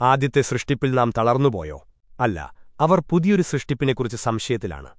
ആദ്യത്തെ സൃഷ്ടിപ്പിൽ നാം തളർന്നുപോയോ? അല്ല അവർ പുതിയൊരു സൃഷ്ടിപ്പിനെക്കുറിച്ച് സംശയത്തിലാണ്.